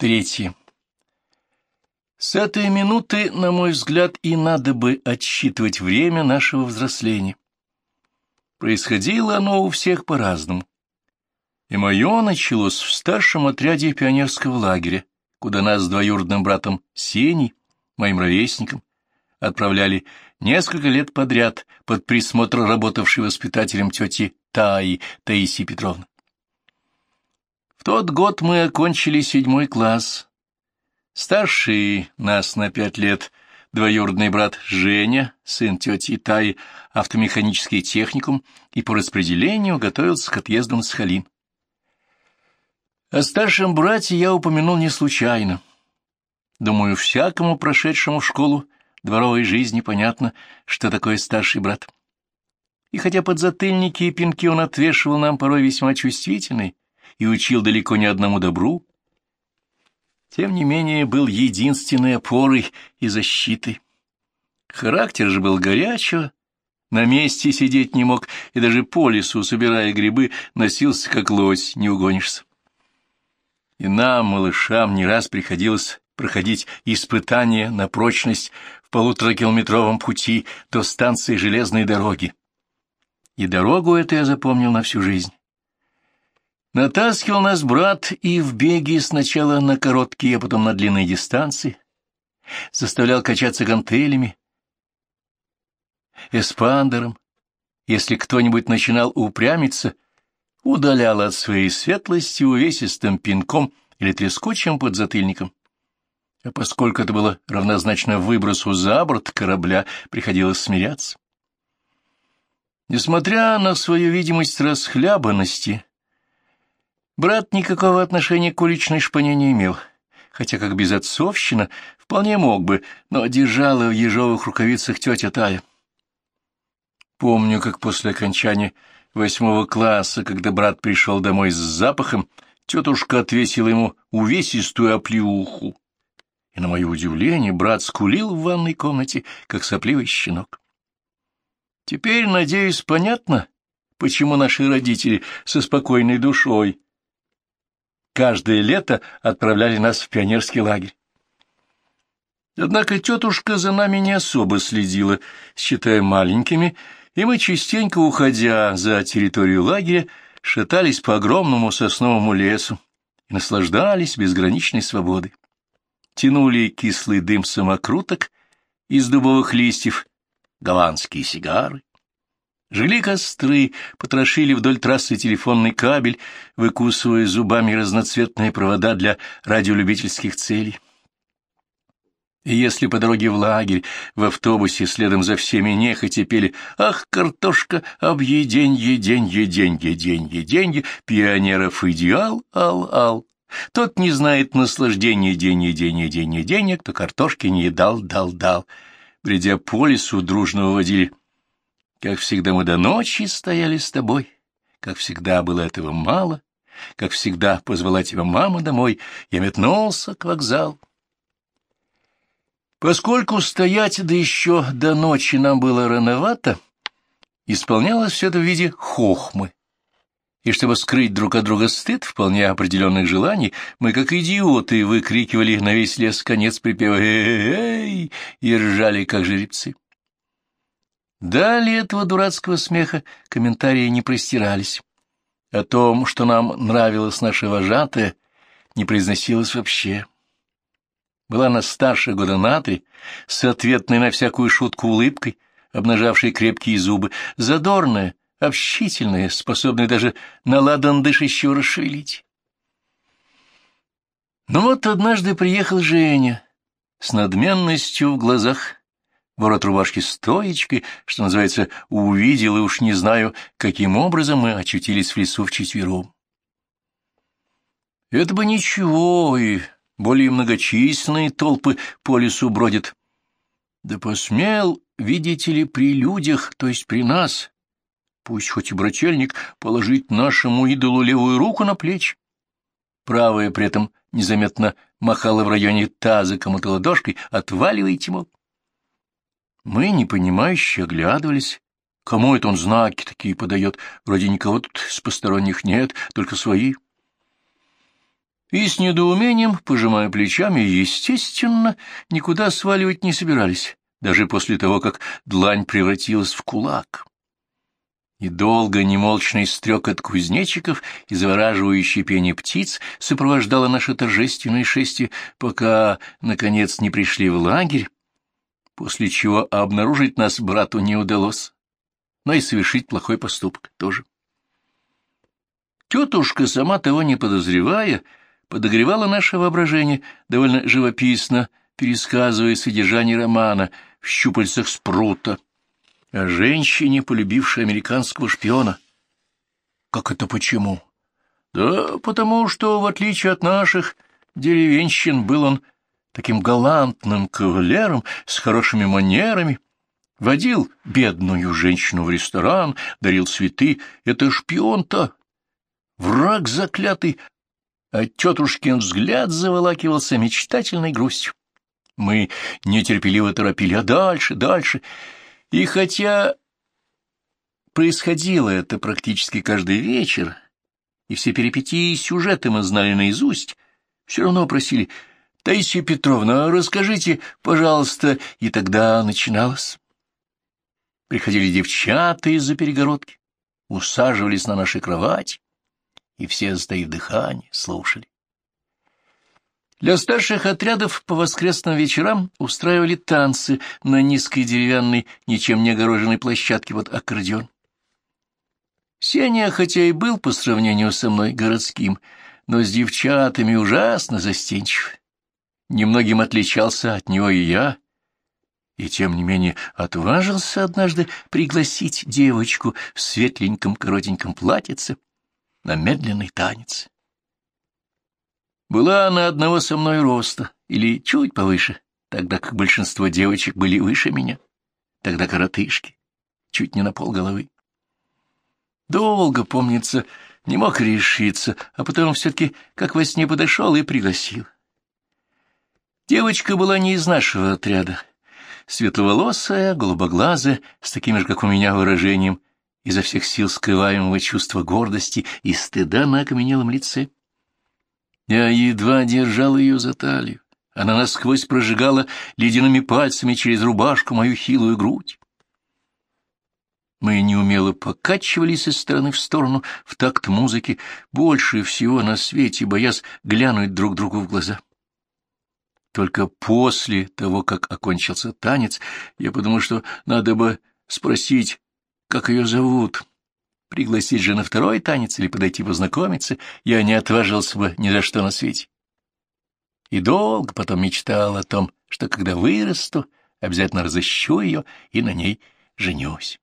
Третье. С этой минуты, на мой взгляд, и надо бы отсчитывать время нашего взросления. Происходило оно у всех по-разному. И мое началось в старшем отряде пионерского лагеря, куда нас с двоюродным братом Сеней, моим ровесником, отправляли несколько лет подряд под присмотр работавшей воспитателем тети Таи Таисии Петровны. В тот год мы окончили седьмой класс. Старший нас на пять лет двоюродный брат Женя, сын тети Таи, автомеханический техникум, и по распределению готовился к отъезду на Сахалин. О старшем брате я упомянул не случайно. Думаю, всякому прошедшему школу дворовой жизни понятно, что такое старший брат. И хотя подзатыльники и пинки он отвешивал нам порой весьма чувствительный и учил далеко не одному добру, тем не менее был единственной опорой и защитой. Характер же был горячего, на месте сидеть не мог, и даже по лесу, собирая грибы, носился как лось, не угонишься. И нам, малышам, не раз приходилось проходить испытания на прочность в полуторакилометровом пути до станции железной дороги. И дорогу эту я запомнил на всю жизнь. Натаскивал нас брат и в беге сначала на короткие, а потом на длинные дистанции. Заставлял качаться гантелями, эспандером. Если кто-нибудь начинал упрямиться, удалял от своей светлости увесистым пинком или трескучим подзатыльником. А поскольку это было равнозначно выбросу за борт корабля, приходилось смиряться. Несмотря на свою видимость расхлябанности, брат никакого отношения к уличной шпане не имел, хотя как безотцовщина вполне мог бы, но держала в ежовых рукавицах тетя Тая. Помню, как после окончания восьмого класса, когда брат пришел домой с запахом, тетушка отвесила ему увесистую оплеуху и, на мое удивление, брат скулил в ванной комнате, как сопливый щенок. Теперь, надеюсь, понятно, почему наши родители со спокойной душой каждое лето отправляли нас в пионерский лагерь. Однако тетушка за нами не особо следила, считая маленькими, и мы, частенько уходя за территорию лагеря, шатались по огромному сосновому лесу и наслаждались безграничной свободой тянули кислый дым самокруток из дубовых листьев, голландские сигары. Жгли костры, потрошили вдоль трассы телефонный кабель, выкусывая зубами разноцветные провода для радиолюбительских целей. И если по дороге в лагерь, в автобусе следом за всеми нехотя пели «Ах, картошка, объеденье, денье, денье, денье, денье, пионеров идеал, ал-ал», тот не знает наслаждения день и день и день и денег, кто картошки не дал, дал, дал. Бредя по лесу, дружно уводили. Как всегда мы до ночи стояли с тобой, как всегда было этого мало, как всегда позвала тебя мама домой, я метнулся к вокзалу. Поскольку стоять да еще до ночи нам было рановато, исполнялось все это в виде хохмы и чтобы скрыть друг от друга стыд вполне определенных желаний, мы, как идиоты, выкрикивали на весь лес конец припева «Эй!» и ржали, как жеребцы. Далее этого дурацкого смеха комментарии не простирались. О том, что нам нравилось наше вожатое, не произносилось вообще. Была она старше года на три, с ответной на всякую шутку улыбкой, обнажавшей крепкие зубы, задорная, общительные, способные даже на ладан дышащего расшевелить. Но вот однажды приехал Женя с надменностью в глазах, ворот рубашки стоечкой, что называется, увидел, и уж не знаю, каким образом мы очутились в лесу вчетвером. Это бы ничего, и более многочисленные толпы по лесу бродят. Да посмел, видите ли, при людях, то есть при нас, Пусть хоть и брательник положить нашему идолу левую руку на плечи. Правая при этом незаметно махала в районе таза кому-то ладошкой, отваливайте, мол. Мы, непонимающе, оглядывались. Кому это он знаки такие подает? Вроде никого тут с посторонних нет, только свои. И с недоумением, пожимая плечами, естественно, никуда сваливать не собирались, даже после того, как длань превратилась в кулак. И долго немолчный стрекот кузнечиков и завораживающее пение птиц сопровождало наше торжественное шествие, пока, наконец, не пришли в лагерь, после чего обнаружить нас брату не удалось, но и совершить плохой поступок тоже. Тетушка, сама того не подозревая, подогревала наше воображение, довольно живописно пересказывая содержание романа в щупальцах спрута о женщине, полюбившей американского шпиона. Как это почему? Да потому что, в отличие от наших деревенщин, был он таким галантным кавалером с хорошими манерами, водил бедную женщину в ресторан, дарил цветы. Это шпион-то, враг заклятый, а тетушкин взгляд заволакивался мечтательной грустью. Мы нетерпеливо торопили, а дальше, дальше. И хотя происходило это практически каждый вечер, и все перипетии и сюжеты мы знали наизусть, все равно просили «Таисия Петровна, расскажите, пожалуйста», и тогда начиналось. Приходили девчата из-за перегородки, усаживались на нашей кровати, и все, сдаив дыхание, слушали. Для старших отрядов по воскресным вечерам устраивали танцы на низкой деревянной, ничем не огороженной площадке под аккордеон. Сеня, хотя и был по сравнению со мной городским, но с девчатами ужасно застенчив. Немногим отличался от него и я, и тем не менее отважился однажды пригласить девочку в светленьком коротеньком платьице на медленный танец. Была она одного со мной роста, или чуть повыше, тогда как большинство девочек были выше меня, тогда коротышки, чуть не на пол головы. Долго, помнится, не мог решиться, а потом все-таки как во сне подошел и пригласил. Девочка была не из нашего отряда, светловолосая, голубоглазая, с таким же, как у меня, выражением изо всех сил скрываемого чувства гордости и стыда на окаменелом лице. Я едва держал ее за талию. Она насквозь прожигала ледяными пальцами через рубашку мою хилую грудь. Мы неумело покачивались из стороны в сторону в такт музыки, больше всего на свете боясь глянуть друг другу в глаза. Только после того, как окончился танец, я подумал, что надо бы спросить, как ее зовут. Пригласить же на второй танец или подойти познакомиться я не отважился бы ни за что на свете. И долго потом мечтал о том, что когда вырасту, обязательно разыщу ее и на ней женюсь.